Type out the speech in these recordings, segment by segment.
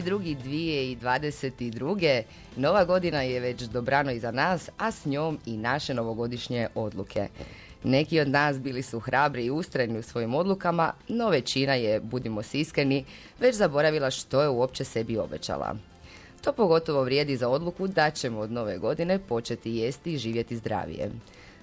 2.2.2022. Nova godina je već dobrano iza nas, a s njom i naše novogodišnje odluke. Neki od nas bili su hrabri i ustrajni u svojim odlukama, no većina je, budimo si iskreni, već zaboravila što je uopće sebi obećala. To pogotovo vrijedi za odluku da ćemo od nove godine početi jesti i živjeti zdravije.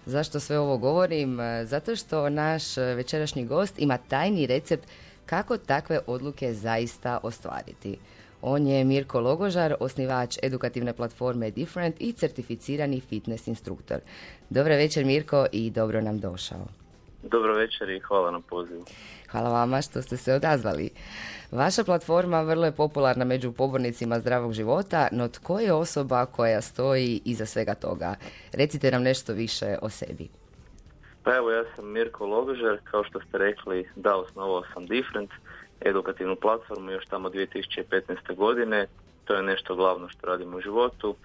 Zašto sve ovo govorim? Zato što naš večerašnji gost ima tajni recept kako takve odluke zaista ostvariti. On je Mirko Logožar, osnivač edukativne platforme Different i certificirani fitness instruktor. Dobro večer Mirko i dobro nam došao. Dobro večer i hvala na pozivu. Hvala vama što ste se odazvali. Vaša platforma vrlo je popularna među pobornicima zdravog života, no tko je osoba koja stoji iza svega toga? Recite nam nešto više o sebi. Pa evo, ja sam Mirko Logožer, kao što ste rekli, da, osnovao sam Different, edukativnu platformu još tamo 2015. godine. To je nešto glavno što radim u životu.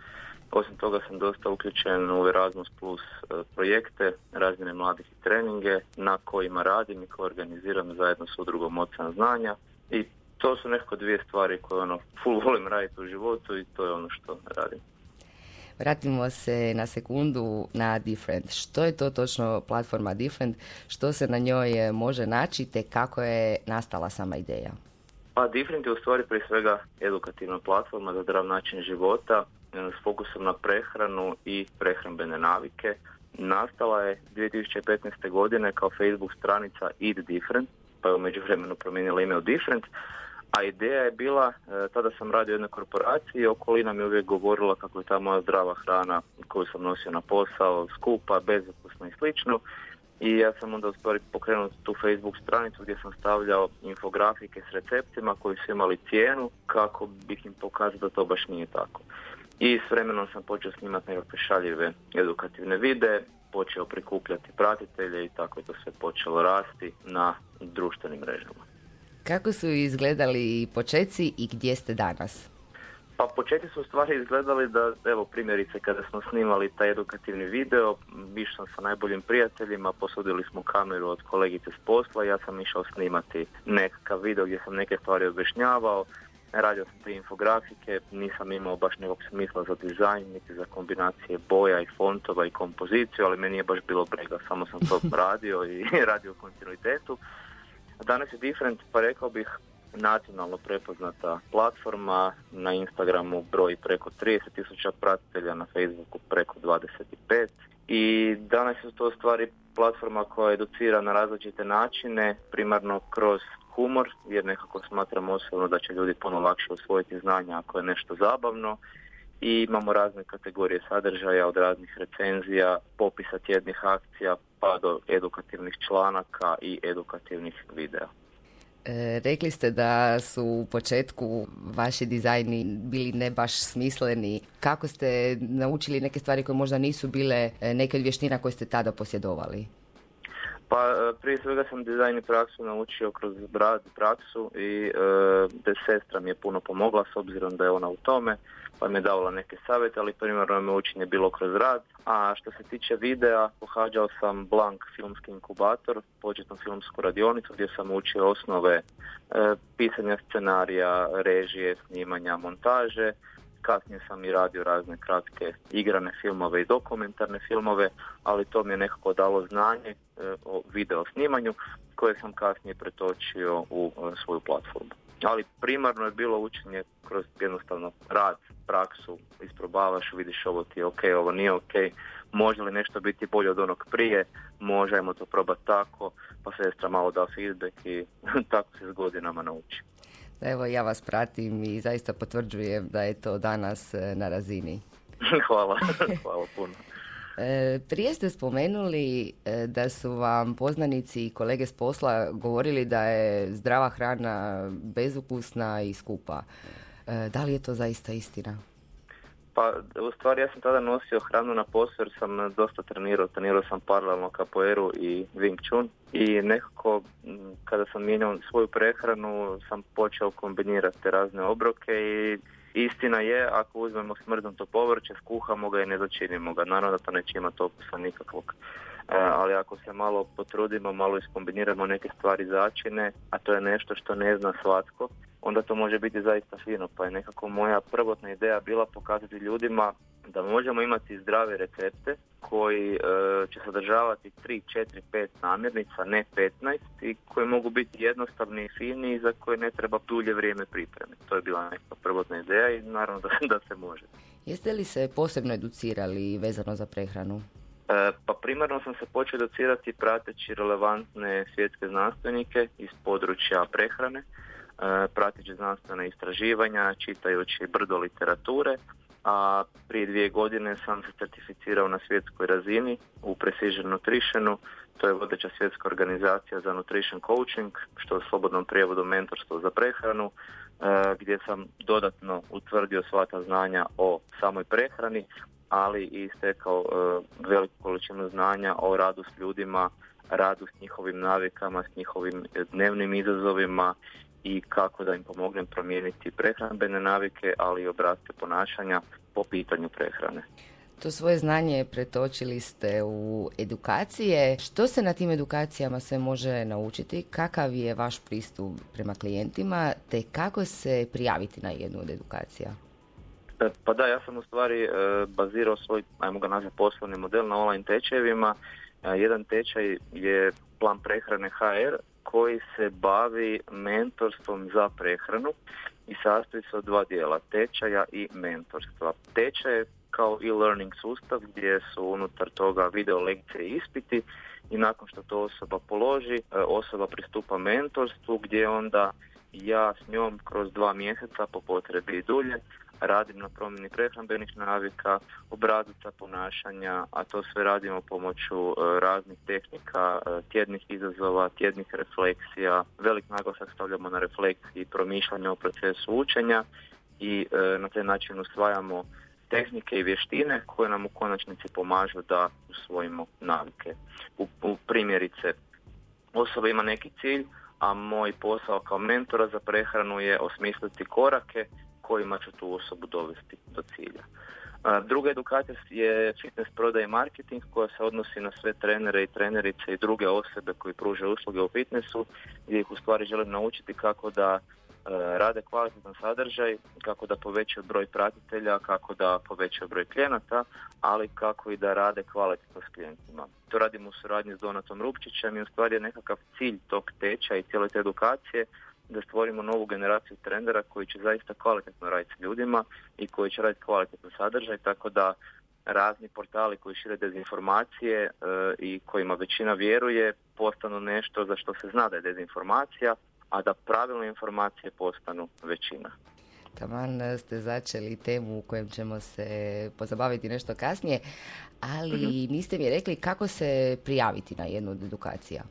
Osim toga sam dosta uključen u Erasmus Plus e, projekte, razmjene mladih i treninge na kojima radim i koje organiziram zajedno s udrugom Ocean znanja. I to su nekako dvije stvari koje ono full volim raditi u životu i to je ono što radim. Vratimo se na sekundu na Different. Što je to točno platforma Different? Što se na njoj može naći te kako je nastala sama ideja? Pa Different je u stvari prije svega edukativna platforma za zdrav način života e, s fokusom na prehranu i prehrambene navike. Nastala je 2015. godine kao Facebook stranica Eat Different, pa je u međuvremenu promijenila ime u Different, a ideja je bila, e, tada sam radio u jednoj korporaciji okolina mi uvijek govorila kako je ta moja zdrava hrana koju sam nosio na posao, skupa, bezokusna i slično. I ja sam onda stvari pokrenuo tu Facebook stranicu gdje sam stavljao infografike s receptima koji su imali cijenu kako bih im pokazao da to baš nije tako. I s vremenom sam počeo snimati nekakve šaljive edukativne vide, počeo prikupljati pratitelje i tako je to sve počelo rasti na društvenim mrežama. Kako su izgledali počeci i gdje ste danas? Pa početi su stvari izgledali da, evo primjerice kada smo snimali taj edukativni video, išao sa najboljim prijateljima, posudili smo kameru od kolegice s posla, ja sam išao snimati nekakav video gdje sam neke stvari objašnjavao, radio sam te infografike, nisam imao baš nekog smisla za dizajn, niti za kombinacije boja i fontova i kompoziciju, ali meni je baš bilo brega, samo sam to radio i radio u kontinuitetu. Danas je Different, pa rekao bih, nacionalno prepoznata platforma, na Instagramu broj preko 30.000 pratitelja, na Facebooku preko 25 i danas je to stvari platforma koja educira na različite načine, primarno kroz humor, jer nekako smatram osobno da će ljudi puno lakše osvojiti znanja ako je nešto zabavno i imamo razne kategorije sadržaja od raznih recenzija, popisa tjednih akcija pa do edukativnih članaka i edukativnih videa. E, rekli ste da su u početku vaši dizajni bili ne baš smisleni. Kako ste naučili neke stvari koje možda nisu bile e, neke od vještina koje ste tada posjedovali? Pa e, prije svega sam dizajn i praksu naučio kroz rad praksu i e, sestra mi je puno pomogla s obzirom da je ona u tome pa mi je davala neke savjete, ali primarno me učenje bilo kroz rad. A što se tiče videa, pohađao sam Blank filmski inkubator, početnu filmsku radionicu gdje sam učio osnove e, pisanja scenarija, režije, snimanja, montaže. Kasnije sam i radio razne kratke igrane filmove i dokumentarne filmove, ali to mi je nekako dalo znanje e, o video snimanju koje sam kasnije pretočio u e, svoju platformu ali primarno je bilo učenje kroz jednostavno rad, praksu, isprobavaš, vidiš ovo ti je ok, ovo nije ok, može li nešto biti bolje od onog prije, možemo to probati tako, pa sestra malo da feedback i tako se s godinama nauči. Evo ja vas pratim i zaista potvrđujem da je to danas e, na razini. hvala, hvala puno. E, prije ste spomenuli e, da su vam poznanici i kolege s posla govorili da je zdrava hrana bezukusna i skupa. E, da li je to zaista istina? Pa u stvari ja sam tada nosio hranu na poslu jer sam dosta trenirao. Trenirao sam paralelno kapoeru i Wing Chun i nekako kada sam mijenjao svoju prehranu sam počeo kombinirati razne obroke i Istina je, ako uzmemo smrznuto povrće, skuhamo ga i ne začinimo ga. Naravno da to neće imati okusa nikakvog. E, ali ako se malo potrudimo, malo iskombiniramo neke stvari začine, a to je nešto što ne zna svatko, onda to može biti zaista fino. Pa je nekako moja prvotna ideja bila pokazati ljudima da možemo imati zdrave recepte koji e, će sadržavati 3, 4, 5 namirnica, ne 15 i koji mogu biti jednostavni i fini i za koje ne treba dulje vrijeme pripreme. To je bila neka prvotna ideja i naravno da, da se može. Jeste li se posebno educirali vezano za prehranu? E, pa primarno sam se počeo educirati prateći relevantne svjetske znanstvenike iz područja prehrane, prateći znanstvena istraživanja, čitajući brdo literature, a prije dvije godine sam se certificirao na svjetskoj razini u Precision Nutritionu, to je vodeća svjetska organizacija za nutrition coaching, što je slobodnom prijevodu mentorstvo za prehranu, e, gdje sam dodatno utvrdio sva ta znanja o samoj prehrani, ali i stekao e, veliku količinu znanja o radu s ljudima, radu s njihovim navikama, s njihovim dnevnim izazovima i kako da im pomognem promijeniti prehrambene navike, ali i obrazce ponašanja po pitanju prehrane. To svoje znanje pretočili ste u edukacije. Što se na tim edukacijama sve može naučiti? Kakav je vaš pristup prema klijentima? Te kako se prijaviti na jednu od edukacija? E, pa da, ja sam u stvari e, bazirao svoj, ajmo ga nazvati, poslovni model na online tečajevima. E, jedan tečaj je plan prehrane HR koji se bavi mentorstvom za prehranu i sastoji se od dva dijela, tečaja i mentorstva. Tečaj je kao e-learning sustav gdje su unutar toga video lekcije i ispiti i nakon što to osoba položi, osoba pristupa mentorstvu gdje onda ja s njom kroz dva mjeseca po potrebi i dulje radim na promjeni prehrambenih navika, obrazaca ponašanja, a to sve radimo pomoću e, raznih tehnika, e, tjednih izazova, tjednih refleksija, velik naglasak stavljamo na refleksiji i promišljanje o procesu učenja i e, na taj način usvajamo tehnike i vještine koje nam u konačnici pomažu da usvojimo navike. U, u primjerice, osoba ima neki cilj, a moj posao kao mentora za prehranu je osmisliti korake kojima ću tu osobu dovesti do cilja. Druga edukacija je fitness prodaj i marketing koja se odnosi na sve trenere i trenerice i druge osobe koji pružaju usluge u fitnessu gdje ih u stvari želim naučiti kako da rade kvalitetan sadržaj, kako da povećaju broj pratitelja, kako da povećaju broj klijenata, ali kako i da rade kvalitetno s klijentima. To radimo u suradnji s Donatom Rupčićem i u stvari je nekakav cilj tog teča i cijele te edukacije da stvorimo novu generaciju trendera koji će zaista kvalitetno raditi s ljudima i koji će raditi kvalitetno sadržaj, tako da razni portali koji šire dezinformacije e, i kojima većina vjeruje postanu nešto za što se zna da je dezinformacija, a da pravilne informacije postanu većina. Taman ste začeli temu u kojem ćemo se pozabaviti nešto kasnije, ali mhm. niste mi rekli kako se prijaviti na jednu od edukacija.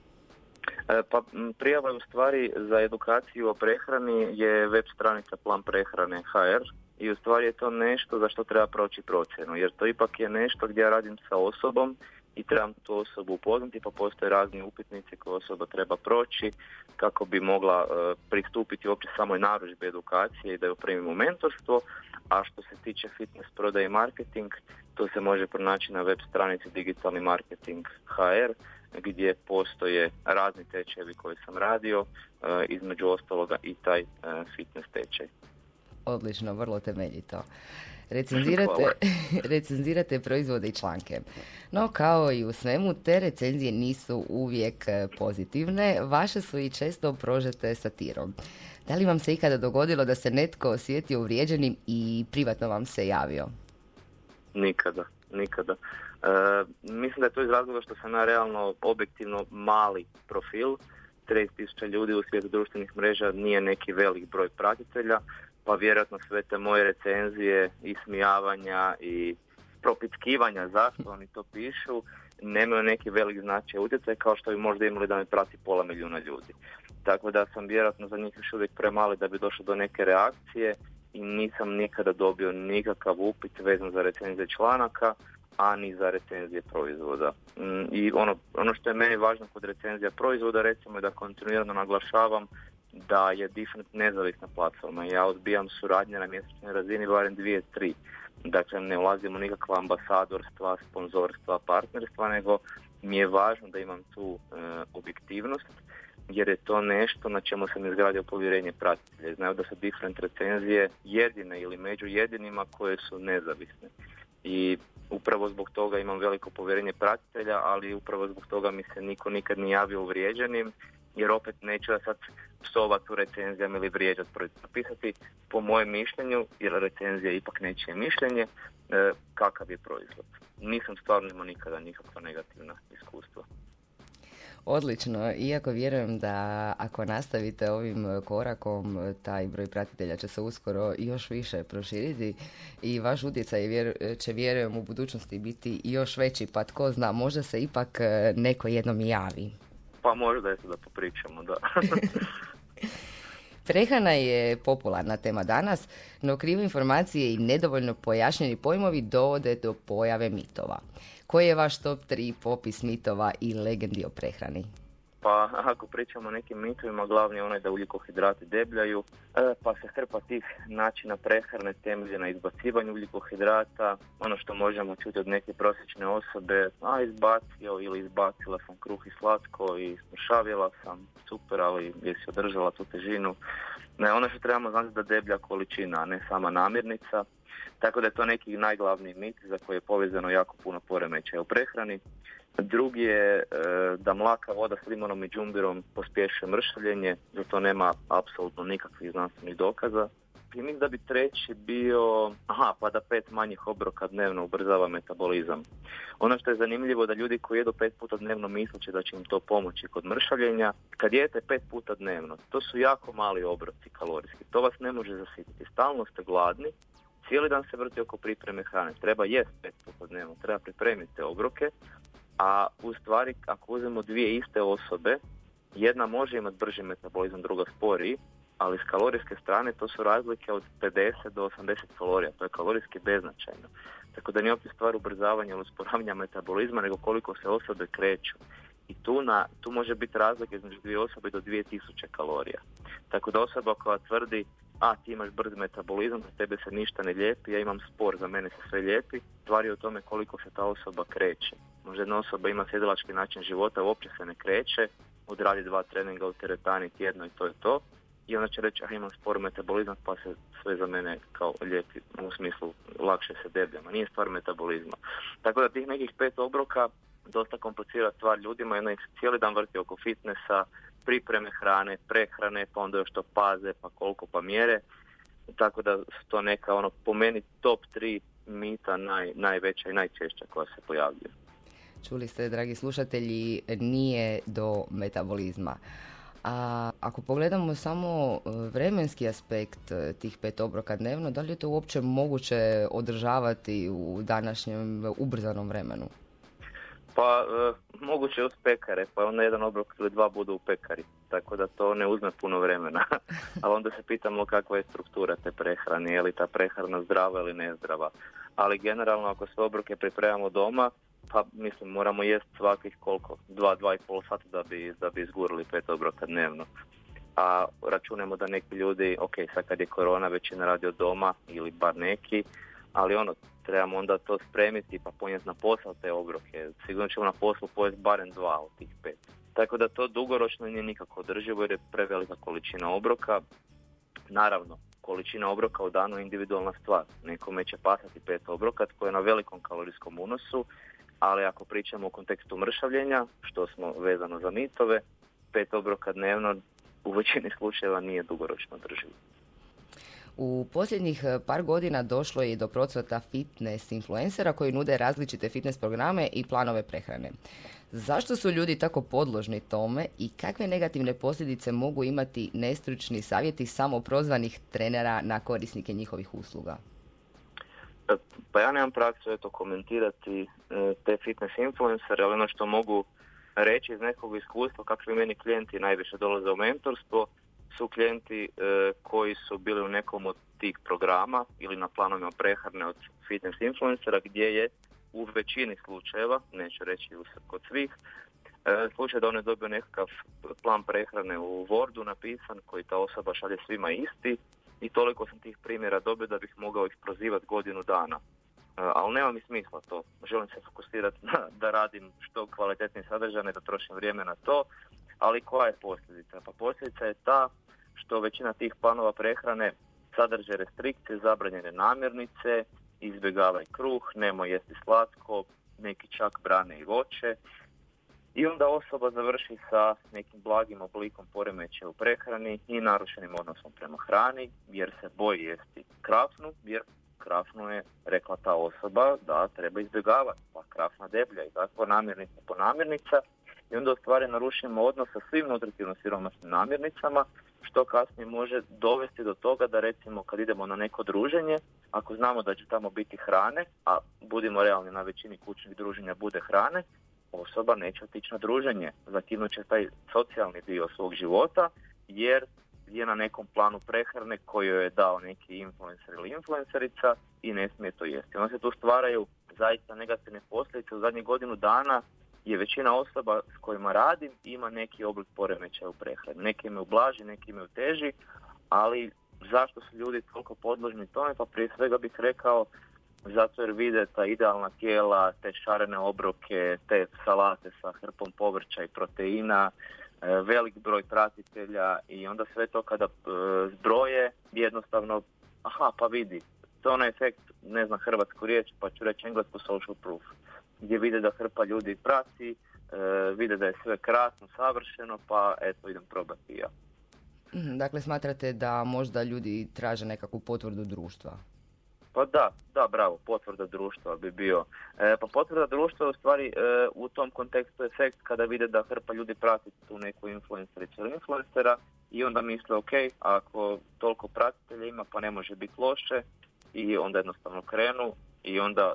E, pa prijava u stvari za edukaciju o prehrani je web stranica Plan prehrane HR i u stvari je to nešto za što treba proći procjenu jer to ipak je nešto gdje ja radim sa osobom i trebam tu osobu upoznati pa postoje razni upitnici koje osoba treba proći kako bi mogla e, pristupiti uopće samoj narudžbi edukacije i da ju primimo mentorstvo, a što se tiče fitness prodaje i marketing, to se može pronaći na web stranici Digitalni marketing HR gdje postoje razni tečajevi koje sam radio, e, između ostaloga i taj e, fitness tečaj. Odlično, vrlo temeljito. Recenzirate, recenzirate proizvode i članke. No, kao i u svemu, te recenzije nisu uvijek e, pozitivne, vaše su i često prožete satirom. Da li vam se ikada dogodilo da se netko osjetio uvrijeđenim i privatno vam se javio? Nikada, nikada. E, mislim da je to iz razloga što sam na realno objektivno mali profil, 30.000 ljudi u svijetu društvenih mreža nije neki velik broj pratitelja, pa vjerojatno sve te moje recenzije i smijavanja i propitkivanja zašto oni to pišu nemaju neki velik značaj utjecaj kao što bi možda imali da me prati pola milijuna ljudi. Tako da sam vjerojatno za njih još uvijek premali da bi došlo do neke reakcije i nisam nikada dobio nikakav upit vezan za recenzije članaka, a ni za recenzije proizvoda. Mm, I ono, ono što je meni važno kod recenzija proizvoda recimo je da kontinuirano naglašavam da je Different nezavisna platforma. Ja odbijam suradnje na mjesečnoj razini barem dvije, tri. Dakle, ne ulazimo nikakva ambasadorstva, sponzorstva, partnerstva, nego mi je važno da imam tu e, objektivnost, jer je to nešto na čemu sam izgradio povjerenje pratitelja. Znaju da su different recenzije jedine ili među jedinima koje su nezavisne. I upravo zbog toga imam veliko povjerenje pratitelja, ali upravo zbog toga mi se niko nikad nije javio uvrijeđenim, jer opet neću ja sad psovati u recenzijama ili vrijeđati, napisati po mojem mišljenju, jer recenzija je ipak nečije mišljenje, e, kakav je proizvod. Nisam stvarno imao nikada nikakva negativna iskustva. Odlično, iako vjerujem da ako nastavite ovim korakom, taj broj pratitelja će se uskoro još više proširiti i vaš utjecaj će vjerujem u budućnosti biti još veći, pa tko zna, možda se ipak neko jednom javi. Pa možda je da popričamo, da. Prehrana je popularna tema danas, no krive informacije i nedovoljno pojašnjeni pojmovi dovode do pojave mitova. Koji je vaš top 3 popis mitova i legendi o prehrani? Pa ako pričamo o nekim mitovima, glavni je onaj da ugljikohidrati debljaju, e, pa se hrpa tih načina prehrane temelje na izbacivanju ugljikohidrata, ono što možemo čuti od neke prosječne osobe, a izbacio ili izbacila sam kruh i slatko i smršavila sam, super, ali jesi održala tu težinu. Ne, ono što trebamo znati da deblja količina, a ne sama namirnica, tako da je to neki najglavniji mit za koji je povezano jako puno poremećaja u prehrani. Drugi je e, da mlaka voda s limonom i džumbirom pospješuje mršavljenje, za to nema apsolutno nikakvih znanstvenih dokaza. I mislim da bi treći bio, aha, pa da pet manjih obroka dnevno ubrzava metabolizam. Ono što je zanimljivo da ljudi koji jedu pet puta dnevno misleće da će im to pomoći kod mršavljenja. Kad jete pet puta dnevno, to su jako mali obroci kalorijski. To vas ne može zasititi. Stalno ste gladni, cijeli dan se vrti oko pripreme hrane. Treba jest pet puta dnevno, treba pripremiti te obroke, a u stvari ako uzmemo dvije iste osobe, jedna može imati brži metabolizam, druga sporiji, ali s kalorijske strane to su razlike od 50 do 80 kalorija, to je kalorijski beznačajno. Tako da nije opet stvar ubrzavanja ili usporavanja metabolizma, nego koliko se osobe kreću. I tu, na, tu može biti razlika između dvije osobe do 2000 kalorija. Tako da osoba koja tvrdi a ti imaš brz metabolizam, za tebe se ništa ne lijepi, ja imam spor, za mene se sve lijepi, stvari o tome koliko se ta osoba kreće. Možda jedna osoba ima sjedilački način života, uopće se ne kreće, odradi dva treninga u teretani tjedno i to je to. I onda će reći, a imam spor metabolizam, pa se sve za mene kao lijepi, u smislu lakše se debljama. Nije stvar metabolizma. Tako da tih nekih pet obroka dosta komplicira stvar ljudima, jedna ih cijeli dan vrti oko fitnessa, pripreme hrane, prehrane, pa onda još to paze, pa koliko pa mjere. Tako da su to neka ono po meni top 3 mita naj, najveća i najčešća koja se pojavljuje. Čuli ste, dragi slušatelji, nije do metabolizma. A ako pogledamo samo e, vremenski aspekt e, tih pet obroka dnevno, da li je to uopće moguće održavati u današnjem ubrzanom vremenu? Pa e, moguće uz pekare, pa onda jedan obrok ili dva budu u pekari, tako da to ne uzme puno vremena. Ali onda se pitamo kakva je struktura te prehrane, je li ta prehrana zdrava ili nezdrava. Ali generalno ako sve obroke pripremamo doma, pa mislim moramo jest svakih koliko, dva, dva i pol sata da bi, da bi izgurili pet obroka dnevno. A računamo da neki ljudi, ok, sad kad je korona većina radi od doma ili bar neki, ali ono, trebamo onda to spremiti pa ponijeti na posao te obroke. Sigurno ćemo na poslu pojesti barem dva od tih pet. Tako da to dugoročno nije nikako održivo jer je prevelika količina obroka. Naravno, količina obroka u danu je individualna stvar. Nekome će pasati pet obroka koji je na velikom kalorijskom unosu, ali ako pričamo u kontekstu mršavljenja, što smo vezano za mitove, pet obroka dnevno u većini slučajeva nije dugoročno održivo. U posljednjih e, par godina došlo je do procvata fitness influencera koji nude različite fitness programe i planove prehrane. Zašto su ljudi tako podložni tome i kakve negativne posljedice mogu imati nestručni savjeti samoprozvanih trenera na korisnike njihovih usluga? E, pa ja nemam praksu eto komentirati e, te fitness influencere, ali ono što mogu reći iz nekog iskustva kakvi meni klijenti najviše dolaze u mentorstvo, su klijenti e, koji su bili u nekom od tih programa ili na planovima prehrane od fitness influencera gdje je u većini slučajeva, neću reći kod svih, e, slučaj da on je dobio nekakav plan prehrane u Wordu napisan koji ta osoba šalje svima isti i toliko sam tih primjera dobio da bih mogao ih prozivati godinu dana. E, ali nema mi smisla to. Želim se fokusirati na, da radim što kvalitetnije sadržane, da trošim vrijeme na to Ali koja je posljedica? Pa posljedica je ta što većina tih planova prehrane sadrže restrikcije, zabranjene namirnice, izbjegavaj kruh, nemoj jesti slatko, neki čak brane i voće. I onda osoba završi sa nekim blagim oblikom poremećaja u prehrani i narušenim odnosom prema hrani, jer se boji jesti krafnu, jer krafnu je rekla ta osoba da treba izbjegavati, pa krafna deblja i tako namirnica po namirnica. I onda u stvari narušimo odnos sa svim nutritivno siromasnim namirnicama, što kasnije može dovesti do toga da recimo kad idemo na neko druženje, ako znamo da će tamo biti hrane, a budimo realni na većini kućnih druženja bude hrane, osoba neće otići na druženje, zakinut će taj socijalni dio svog života, jer je na nekom planu prehrane koju je dao neki influencer ili influencerica i ne smije to jesti. Onda se tu stvaraju zaista negativne posljedice. U zadnjih godinu dana je većina osoba s kojima radim ima neki oblik poremećaja u prehrani. Neki imaju blaži, neki imaju teži, ali zašto su ljudi toliko podložni tome? Pa prije svega bih rekao zato jer vide ta idealna tijela, te šarene obroke, te salate sa hrpom povrća i proteina, e, velik broj pratitelja i onda sve to kada e, zbroje jednostavno, aha pa vidi, to je onaj efekt, ne znam hrvatsku riječ, pa ću reći englesku social proof, gdje vide da hrpa ljudi prati, e, vide da je sve krasno, savršeno, pa eto idem probati ja. Mhm, dakle, smatrate da možda ljudi traže nekakvu potvrdu društva? Pa da, da, bravo, potvrda društva bi bio. E, pa potvrda društva je u stvari e, u tom kontekstu efekt kada vide da hrpa ljudi prati tu neku influencericu ili influencera i onda misle ok, ako toliko pratitelja ima pa ne može biti loše i onda jednostavno krenu i onda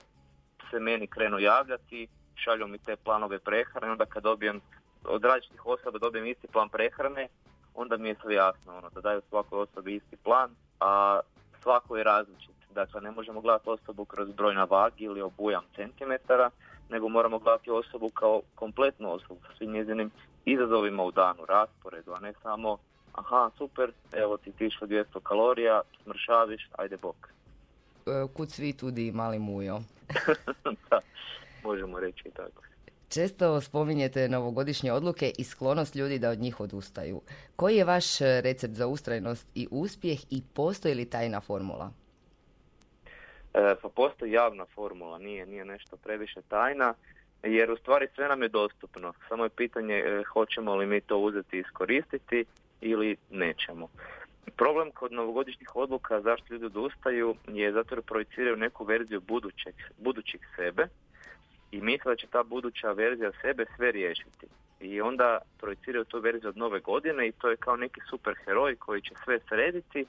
se meni krenu javljati, šalju mi te planove prehrane, onda kad dobijem od različitih osoba dobijem isti plan prehrane, onda mi je sve jasno, ono, da daju svakoj osobi isti plan, a svako je različit. Dakle, ne možemo gledati osobu kroz broj na vagi ili obujam centimetara, nego moramo gledati osobu kao kompletnu osobu sa svim njezinim izazovima u danu, rasporedu, a ne samo aha, super, evo ti tišlo 200 kalorija, smršaviš, ajde bok. E, kud svi tudi mali mujo. da, možemo reći i tako. Često spominjete novogodišnje odluke i sklonost ljudi da od njih odustaju. Koji je vaš recept za ustrajnost i uspjeh i postoji li tajna formula? E, pa postoji javna formula, nije, nije nešto previše tajna, jer u stvari sve nam je dostupno. Samo je pitanje e, hoćemo li mi to uzeti i iskoristiti ili nećemo. Problem kod novogodišnjih odluka zašto ljudi odustaju je zato jer projiciraju neku verziju budućeg, budućih sebe i misle da će ta buduća verzija sebe sve riješiti. I onda projiciraju tu verziju od nove godine i to je kao neki super heroj koji će sve srediti,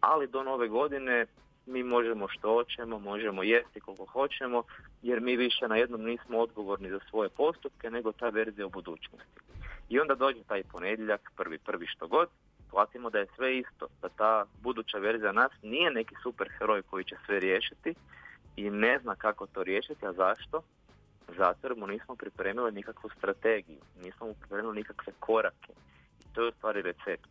ali do nove godine mi možemo što hoćemo, možemo jesti koliko hoćemo, jer mi više na jednom nismo odgovorni za svoje postupke, nego ta verzija u budućnosti. I onda dođe taj ponedjeljak, prvi prvi što god, shvatimo da je sve isto, da ta buduća verzija nas nije neki super heroj koji će sve riješiti i ne zna kako to riješiti, a zašto? Zato jer mu nismo pripremili nikakvu strategiju, nismo mu pripremili nikakve korake. I to je u stvari recept.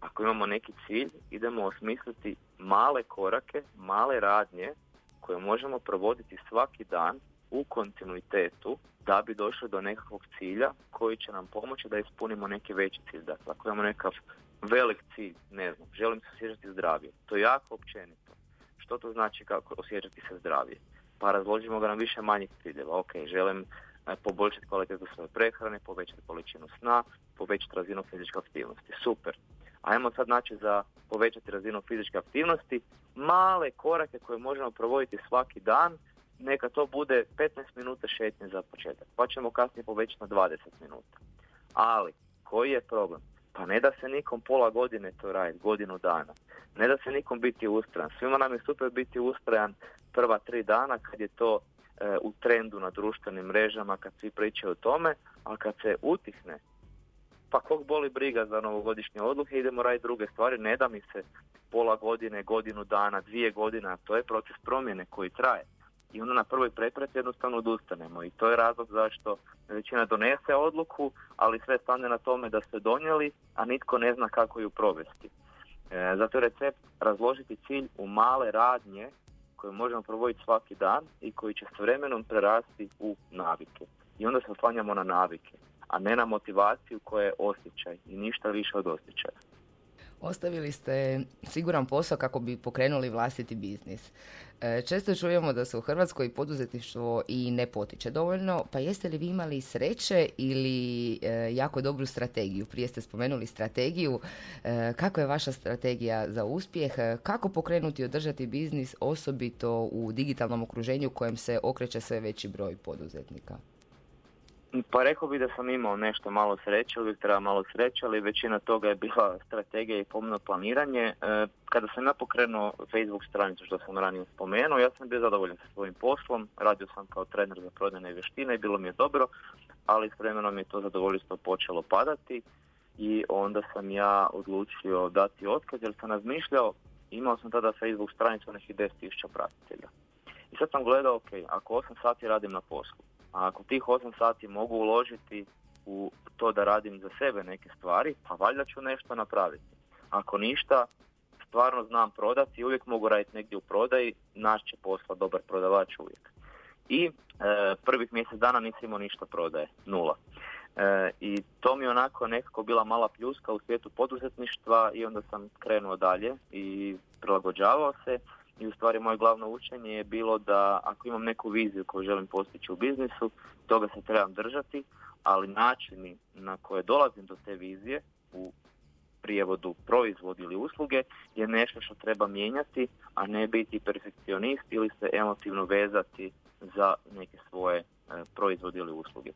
Ako imamo neki cilj, idemo osmisliti male korake, male radnje koje možemo provoditi svaki dan u kontinuitetu da bi došli do nekakvog cilja koji će nam pomoći da ispunimo neki veći cilj. Dakle, ako imamo nekakav velik cilj, ne znam, želim se osjećati zdravije. To je jako općenito. Što to znači kako osjećati se zdravije? Pa razložimo ga na više manjih ciljeva. Ok, želim e, poboljšati kvalitetu svoje prehrane, povećati količinu sna, povećati razinu fizičke aktivnosti. Super. Ajmo sad znači za povećati razinu fizičke aktivnosti male korake koje možemo provoditi svaki dan, neka to bude 15 minuta šetnje za početak, pa ćemo kasnije povećati na 20 minuta. Ali, koji je problem? Pa ne da se nikom pola godine to radi, godinu dana. Ne da se nikom biti ustrajan. Svima nam je super biti ustrajan prva tri dana kad je to e, u trendu na društvenim mrežama, kad svi pričaju o tome, a kad se utihne, pa kog boli briga za novogodišnje odluke, idemo raditi druge stvari, ne da mi se pola godine, godinu dana, dvije godina, to je proces promjene koji traje i onda na prvoj prepreci jednostavno odustanemo i to je razlog zašto većina donese odluku, ali sve stane na tome da ste donijeli, a nitko ne zna kako ju provesti. E, zato je recept razložiti cilj u male radnje koje možemo provoditi svaki dan i koji će s vremenom prerasti u navike. I onda se oslanjamo na navike. A ne na motivaciju koja je osjećaj i ništa više od osjećaja. Ostavili ste siguran posao kako bi pokrenuli vlastiti biznis. E, često čujemo da se u Hrvatskoj poduzetništvo i ne potiče dovoljno, pa jeste li vi imali sreće ili e, jako dobru strategiju? Prije ste spomenuli strategiju. E, kako je vaša strategija za uspjeh? Kako pokrenuti i održati biznis osobito u digitalnom okruženju u kojem se okreće sve veći broj poduzetnika? Pa rekao bih da sam imao nešto malo sreće, uvijek treba malo sreće, ali većina toga je bila strategija i pomno planiranje. E, kada sam ja pokrenuo Facebook stranicu što sam ranije spomenuo, ja sam bio zadovoljan sa svojim poslom, radio sam kao trener za prodajne vještine i bilo mi je dobro, ali s vremenom je to zadovoljstvo počelo padati i onda sam ja odlučio dati otkaz jer sam razmišljao, imao sam tada Facebook stranicu nekih 10.000 pratitelja. I sad sam gledao, ok, ako 8 sati radim na poslu, a ako tih 8 sati mogu uložiti u to da radim za sebe neke stvari, pa valjda ću nešto napraviti. Ako ništa, stvarno znam prodati uvijek mogu raditi negdje u prodaji, naš će posla dobar prodavač uvijek. I e, prvih mjesec dana nisam imao ništa prodaje, nula. E, I to mi onako nekako bila mala pljuska u svijetu poduzetništva i onda sam krenuo dalje i prilagođavao se i u stvari moje glavno učenje je bilo da ako imam neku viziju koju želim postići u biznisu, toga se trebam držati, ali načini na koje dolazim do te vizije u prijevodu proizvod ili usluge je nešto što treba mijenjati, a ne biti perfekcionist ili se emotivno vezati za neke svoje proizvodi ili usluge.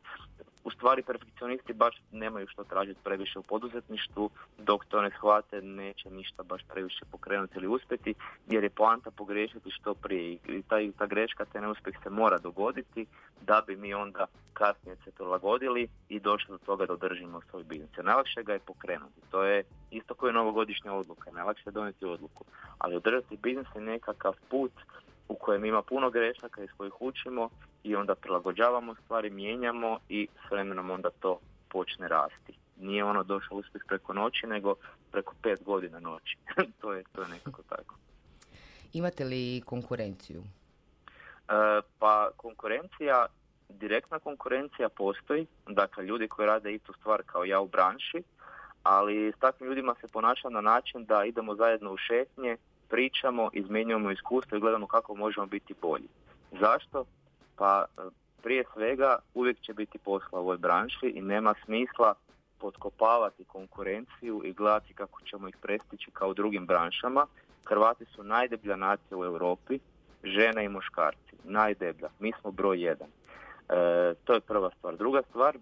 U stvari perfekcionisti baš nemaju što tražiti previše u poduzetništvu, dok to ne shvate neće ništa baš previše pokrenuti ili uspjeti, jer je poanta pogriješiti što prije i ta, ta greška, te neuspjeh se mora dogoditi da bi mi onda kasnije se prilagodili i došli do toga da održimo svoj biznis. Najlakše ga je pokrenuti, to je isto kao je novogodišnja odluka, najlakše je donijeti odluku, ali održati biznis je nekakav put u kojem ima puno grešaka iz kojih učimo i onda prilagođavamo stvari, mijenjamo i s vremenom onda to počne rasti. Nije ono došlo uspjeh preko noći, nego preko pet godina noći. to, je, to je nekako tako. Imate li konkurenciju? E, pa konkurencija, direktna konkurencija postoji, dakle ljudi koji rade istu stvar kao ja u branši, ali s takvim ljudima se ponaša na način da idemo zajedno u šetnje, pričamo, izmjenjujemo iskustvo i gledamo kako možemo biti bolji. Zašto? Pa e, prije svega uvijek će biti posla u ovoj branši i nema smisla potkopavati konkurenciju i gledati kako ćemo ih prestići kao u drugim branšama. Hrvati su najdeblja nacija u Europi, žene i muškarci, najdeblja. Mi smo broj jedan. E, to je prva stvar. Druga stvar, e,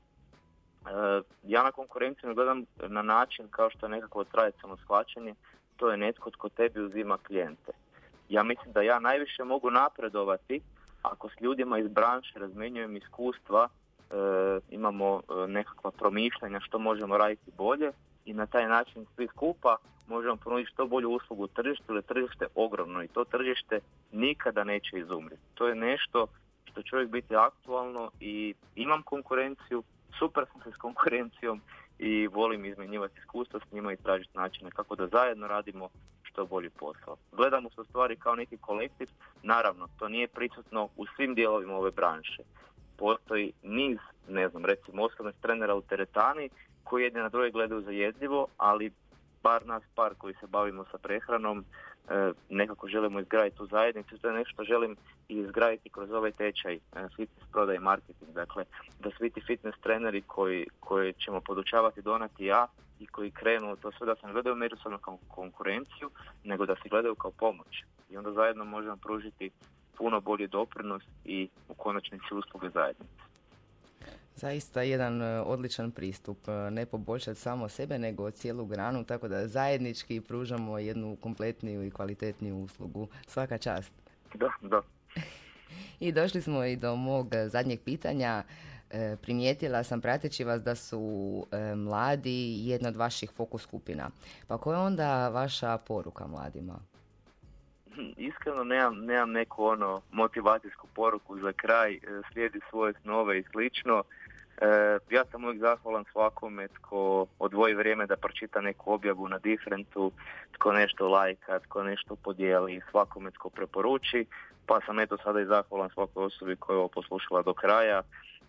ja na konkurenciju ne gledam na način kao što je nekako tradicionalno shvaćanje, to je netko tko tebi uzima klijente. Ja mislim da ja najviše mogu napredovati ako s ljudima iz branše razmenjujem iskustva, e, imamo e, nekakva promišljanja što možemo raditi bolje i na taj način svi skupa možemo ponuditi što bolju uslugu tržištu, jer tržište ogromno i to tržište nikada neće izumriti. To je nešto što će uvijek biti aktualno i imam konkurenciju, super sam se s konkurencijom i volim izmjenjivati iskustva s njima i tražiti načine kako da zajedno radimo što bolji posao. Gledamo se stvari kao neki kolektiv, naravno to nije prisutno u svim dijelovima ove branše. Postoji niz, ne znam, recimo osnovnih trenera u teretani koji jedni na druge gledaju zajedljivo, ali bar nas par koji se bavimo sa prehranom e, nekako želimo izgraditi tu zajednicu. To je nešto što želim izgraditi kroz ovaj tečaj e, fitness prodaj i marketing. Dakle, da svi ti fitness treneri koji, koji ćemo podučavati donati ja i koji krenu to sve da se ne gledaju međusobno kao konkurenciju, nego da se gledaju kao pomoć. I onda zajedno možemo pružiti puno bolji doprinos i u konačnici usluge zajednice. Zaista jedan e, odličan pristup, e, ne poboljšati samo sebe nego cijelu granu, tako da zajednički pružamo jednu kompletniju i kvalitetniju uslugu. Svaka čast. Da, da. I došli smo i do mog zadnjeg pitanja. E, primijetila sam prateći vas da su mladi jedna od vaših fokus skupina. Pa koja je onda vaša poruka mladima? Iskreno nemam, nemam neku ono motivacijsku poruku za kraj, slijedi svoje snove i slično. E, ja sam uvijek zahvalan svakome tko odvoji vrijeme da pročita neku objavu na Differentu, tko nešto lajka, tko nešto podijeli, svakome tko preporuči, pa sam eto sada i zahvalan svakoj osobi koja je ovo poslušala do kraja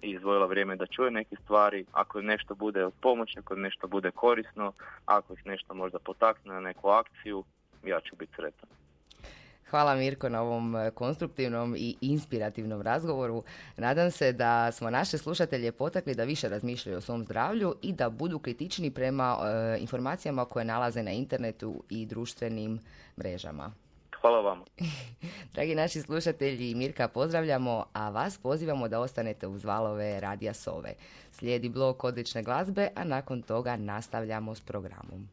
i izdvojila vrijeme da čuje neke stvari, ako nešto bude od pomoći, ako nešto bude korisno, ako ih nešto možda potakne na neku akciju, ja ću biti sretan. Hvala Mirko na ovom e, konstruktivnom i inspirativnom razgovoru. Nadam se da smo naše slušatelje potakli da više razmišljaju o svom zdravlju i da budu kritični prema e, informacijama koje nalaze na internetu i društvenim mrežama. Hvala vam. Dragi naši slušatelji, Mirka pozdravljamo, a vas pozivamo da ostanete uz valove Radija Sove. Slijedi blok odlične glazbe, a nakon toga nastavljamo s programom.